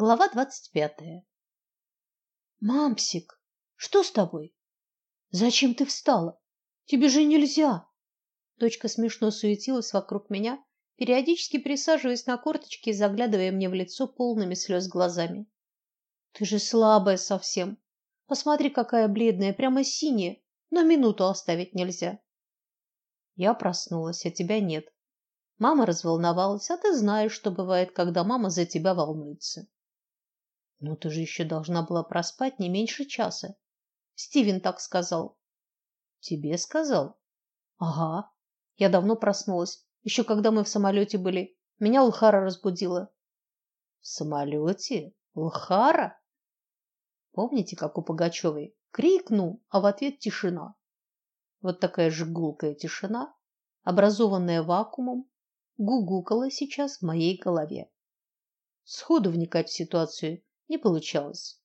Глава двадцать пятая. Мамсик, что с тобой? Зачем ты встала? Тебе же нельзя. Дочка смешно суетилась вокруг меня, периодически присаживаясь на корточки и заглядывая мне в лицо полными слез глазами. Ты же слабая совсем. Посмотри, какая бледная, прямо синяя. На минуту оставить нельзя. Я проснулась, а тебя нет. Мама разволновалась, а ты знаешь, что бывает, когда мама за тебя волнуется. Но ты же еще должна была проспать не меньше часа. Стивен так сказал. Тебе сказал? Ага. Я давно проснулась, еще когда мы в самолете были. Меня Лхара разбудила. В самолете? Лхара? Помните, как у Пугачевой? Крикнул, а в ответ тишина. Вот такая же гулкая тишина, образованная вакуумом, гугукала сейчас в моей голове. Сходу вникать в ситуацию не получалось.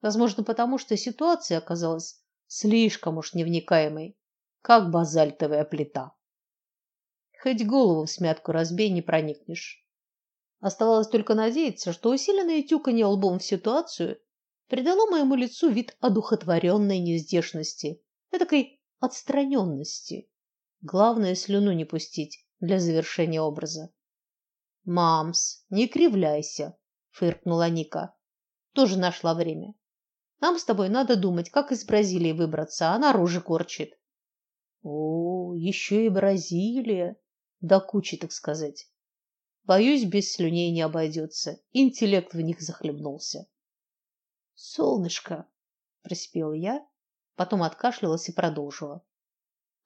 Возможно, потому что ситуация оказалась слишком уж невникаемой, как базальтовая плита. Хоть голову в смятку разбей, не проникнешь. Оставалось только надеяться, что усиленное тюканье лбом в ситуацию придало моему лицу вид одухотворенной нездешности, этакой отстраненности. Главное слюну не пустить для завершения образа. Мамс, не кривляйся, фыркнула Ника тоже нашла время. Нам с тобой надо думать, как из Бразилии выбраться, а она рожи корчит. О, еще и Бразилия, да кучи, так сказать. Боюсь, без слюней не обойдется. Интеллект в них захлебнулся. Солнышко, проспела я, потом откашлялась и продолжила.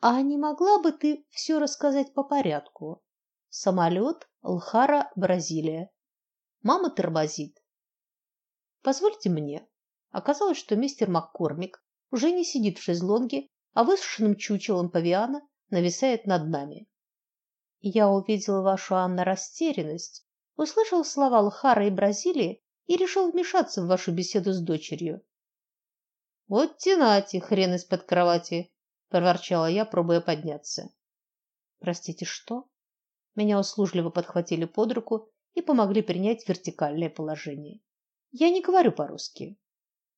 А не могла бы ты все рассказать по порядку? Самолет, Лхара, Бразилия. Мама тормозит. Позвольте мне. Оказалось, что мистер Маккормик уже не сидит в шезлонге, а высушенным чучелом павиана нависает над нами. Я увидел вашу Анна растерянность, услышал слова Лхара и Бразилии и решил вмешаться в вашу беседу с дочерью. Вот тянати, хрен из-под кровати, проворчала я, пробуя подняться. Простите, что? Меня услужливо подхватили под руку и помогли принять вертикальное положение. Я не говорю по-русски.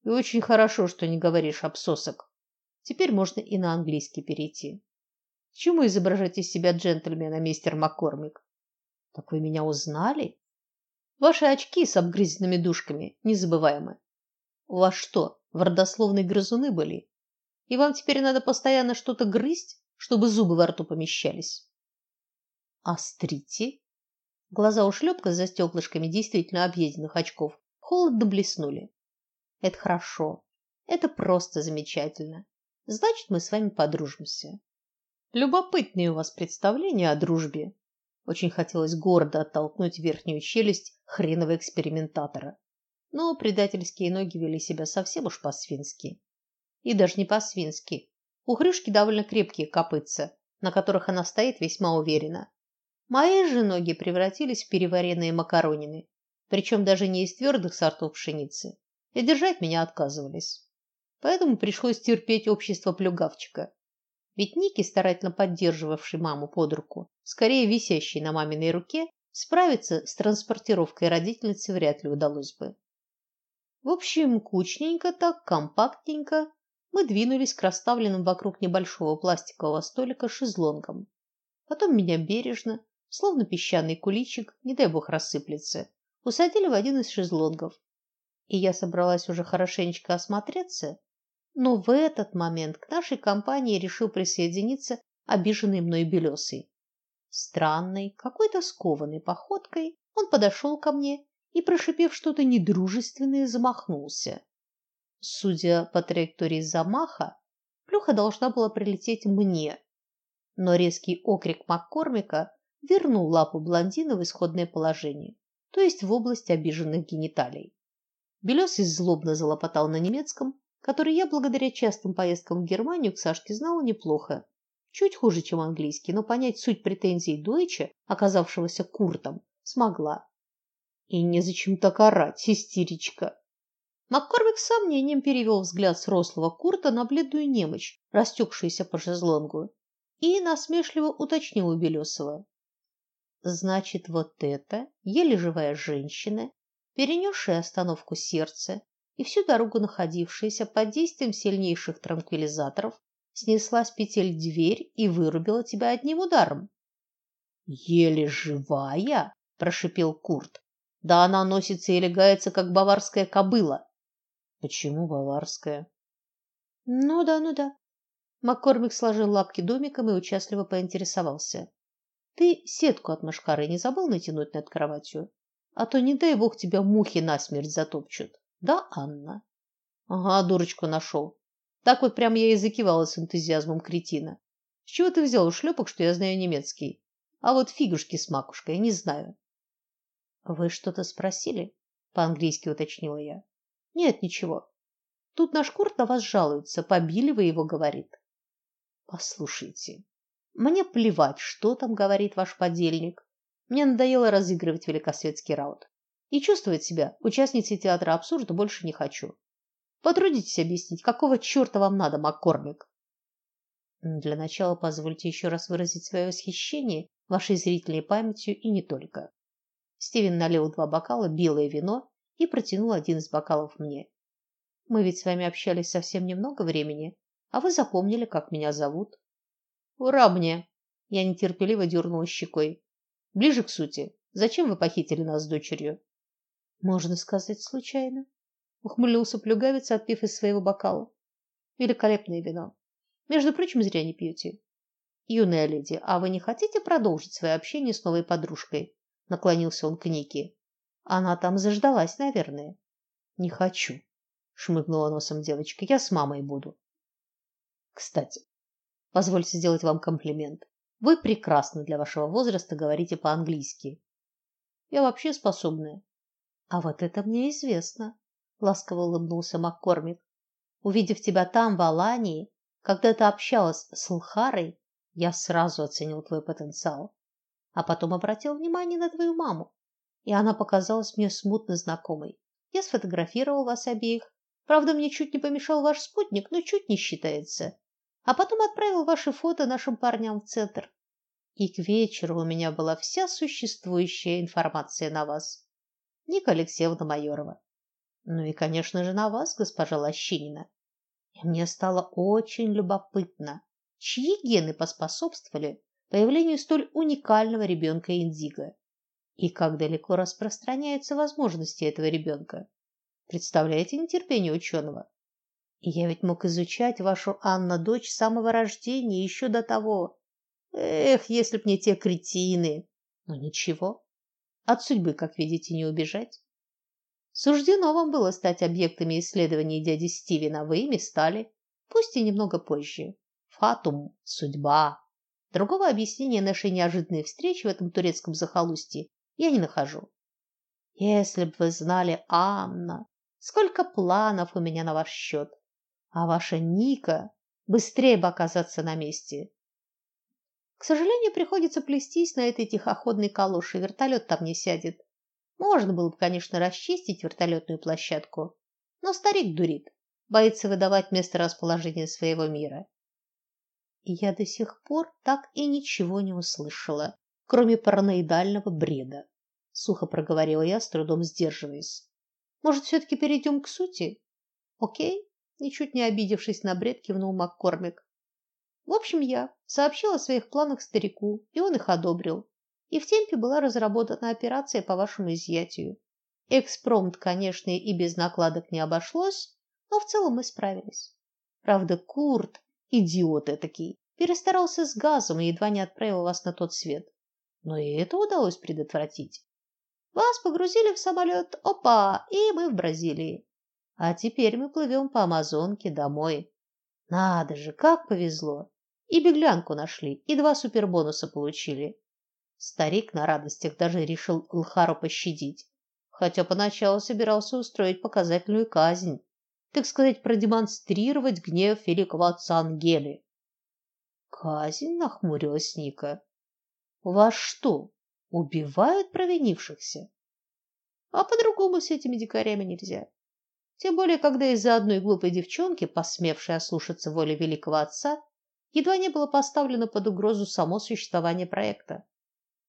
И очень хорошо, что не говоришь обсосок. Теперь можно и на английский перейти. К чему изображать из себя джентльмена, мистер Маккормик? Так вы меня узнали? Ваши очки с обгрызенными дужками незабываемы. У вас что, в родословной грызуны были? И вам теперь надо постоянно что-то грызть, чтобы зубы во рту помещались? Острите. Глаза у шлепка за стеклышками действительно объеденных очков холодно блеснули. Это хорошо. Это просто замечательно. Значит, мы с вами подружимся. Любопытные у вас представления о дружбе. Очень хотелось гордо оттолкнуть верхнюю челюсть хренового экспериментатора. Но предательские ноги вели себя совсем уж по-свински. И даже не по-свински. У хрюшки довольно крепкие копытца, на которых она стоит весьма уверенно. Мои же ноги превратились в переваренные макаронины причем даже не из твердых сортов пшеницы, и держать меня отказывались. Поэтому пришлось терпеть общество плюгавчика. Ведь Ники, старательно поддерживавший маму под руку, скорее висящей на маминой руке, справиться с транспортировкой родительницы вряд ли удалось бы. В общем, кучненько так, компактненько мы двинулись к расставленным вокруг небольшого пластикового столика шезлонгам. Потом меня бережно, словно песчаный куличик, не дай бог рассыплется, усадили в один из шезлонгов. И я собралась уже хорошенечко осмотреться, но в этот момент к нашей компании решил присоединиться обиженный мной белесый. Странной, какой-то скованной походкой он подошел ко мне и, прошипев что-то недружественное, замахнулся. Судя по траектории замаха, плюха должна была прилететь мне, но резкий окрик Маккормика вернул лапу блондина в исходное положение то есть в область обиженных гениталий. Белесый злобно залопотал на немецком, который я благодаря частым поездкам в Германию к Сашке знала неплохо. Чуть хуже, чем английский, но понять суть претензий Дойча, оказавшегося Куртом, смогла. И незачем так орать, истеричка. Маккормик с сомнением перевел взгляд с рослого Курта на бледную немочь, растекшуюся по шезлонгу, и насмешливо уточнил у Белесова. Значит, вот эта еле живая женщина перенесшая остановку сердца и всю дорогу находившаяся под действием сильнейших транквилизаторов, снесла с петель дверь и вырубила тебя одним ударом. Еле живая, прошипел Курт. Да она носится и легается как баварская кобыла. Почему баварская? Ну да, ну да. Маккормик сложил лапки домиком и участливо поинтересовался: "Ты сетку от мошкары не забыл натянуть над кроватью? А то не дай бог тебя мухи насмерть затопчут". Да, Анна. Ага, дурочку нашел. Так вот прям я и с энтузиазмом кретина. С чего ты взял у шлепок, что я знаю немецкий? А вот фигушки с макушкой не знаю. Вы что-то спросили? По-английски уточнила я. Нет, ничего. Тут наш Курт на вас жалуется, побили вы его, говорит. Послушайте, мне плевать, что там говорит ваш подельник. Мне надоело разыгрывать великосветский раунд. И чувствовать себя участницей театра абсурда больше не хочу. Потрудитесь объяснить, какого черта вам надо, Маккормик? Для начала позвольте еще раз выразить свое восхищение вашей зрительной памятью и не только. Стивен налил два бокала белое вино и протянул один из бокалов мне. Мы ведь с вами общались совсем немного времени, а вы запомнили, как меня зовут. Ура мне! Я нетерпеливо дернула щекой. Ближе к сути. Зачем вы похитили нас с дочерью? Можно сказать, случайно. Ухмыльнулся плюгавец, отпив из своего бокала. Великолепное вино. Между прочим, зря не пьете. Юная леди, а вы не хотите продолжить свое общение с новой подружкой? Наклонился он к Нике. Она там заждалась, наверное. Не хочу, шмыгнула носом девочка. Я с мамой буду. Кстати, позвольте сделать вам комплимент. Вы прекрасно для вашего возраста говорите по-английски. Я вообще способная. А вот это мне известно, ласково улыбнулся Маккормик. Увидев тебя там в Алании, когда ты общалась с Лхарой, я сразу оценил твой потенциал, а потом обратил внимание на твою маму, и она показалась мне смутно знакомой. Я сфотографировал вас обеих. Правда, мне чуть не помешал ваш спутник, но чуть не считается. А потом отправил ваши фото нашим парням в центр. И к вечеру у меня была вся существующая информация на вас. Ника Алексеевна Майорова. Ну и, конечно же, на вас, госпожа Лощинина. И мне стало очень любопытно, чьи гены поспособствовали появлению столь уникального ребенка Индиго и как далеко распространяются возможности этого ребенка. Представляете нетерпение ученого? Я ведь мог изучать вашу Анна дочь с самого рождения, еще до того. Эх, если б не те кретины. Но ничего. От судьбы, как видите, не убежать. Суждено вам было стать объектами исследований дяди Стивена, вы ими стали, пусть и немного позже фатум, судьба. Другого объяснения нашей неожиданной встречи в этом турецком захолустье я не нахожу. Если бы вы знали, Анна, сколько планов у меня на ваш счет, а ваша Ника быстрее бы оказаться на месте. К сожалению, приходится плестись на этой тихоходной калоше, вертолет там не сядет. Можно было бы, конечно, расчистить вертолетную площадку, но старик дурит, боится выдавать место расположения своего мира и я до сих пор так и ничего не услышала, кроме параноидального бреда. Сухо проговорила я, с трудом сдерживаясь. Может, все таки перейдем к сути? О'кей? Ничуть не обидевшись на бред, кивнул Маккормик. В общем, я сообщила о своих планах старику, и он их одобрил. И в темпе была разработана операция по вашему изъятию. Экспромт, конечно, и без накладок не обошлось, но в целом мы справились. Правда, Курт Идиот этакий. Перестарался с газом и едва не отправил вас на тот свет. Но и это удалось предотвратить. Вас погрузили в самолет, опа, и мы в Бразилии. А теперь мы плывем по Амазонке домой. Надо же, как повезло. И беглянку нашли, и два супербонуса получили. Старик на радостях даже решил Лхару пощадить, хотя поначалу собирался устроить показательную казнь так сказать, продемонстрировать гнев великого отца Ангели. Казнь нахмурилась Ника. Вас что, убивают провинившихся? А по-другому с этими дикарями нельзя. Тем более, когда из-за одной глупой девчонки, посмевшей ослушаться воли великого отца, едва не было поставлено под угрозу само существование проекта.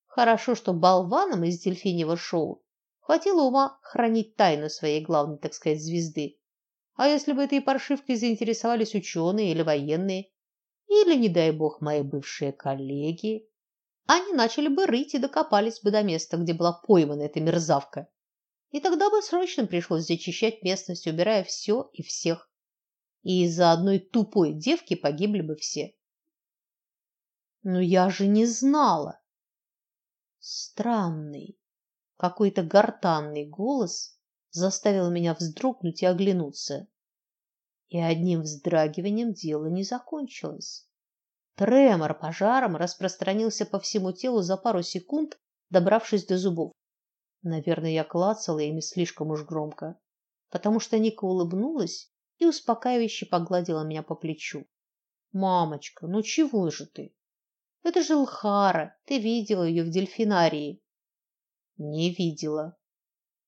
Хорошо, что болванам из дельфиньего шоу Хватило ума хранить тайну своей главной, так сказать, звезды. А если бы этой паршивкой заинтересовались ученые или военные, или, не дай бог, мои бывшие коллеги, они начали бы рыть и докопались бы до места, где была поймана эта мерзавка. И тогда бы срочно пришлось зачищать местность, убирая все и всех. И из-за одной тупой девки погибли бы все. Но я же не знала. Странный, какой-то гортанный голос заставил меня вздрогнуть и оглянуться. И одним вздрагиванием дело не закончилось. Тремор пожаром распространился по всему телу за пару секунд, добравшись до зубов. Наверное, я клацала ими слишком уж громко, потому что Ника улыбнулась и успокаивающе погладила меня по плечу. Мамочка, ну чего же ты? Это же Лхара, ты видела ее в дельфинарии. Не видела,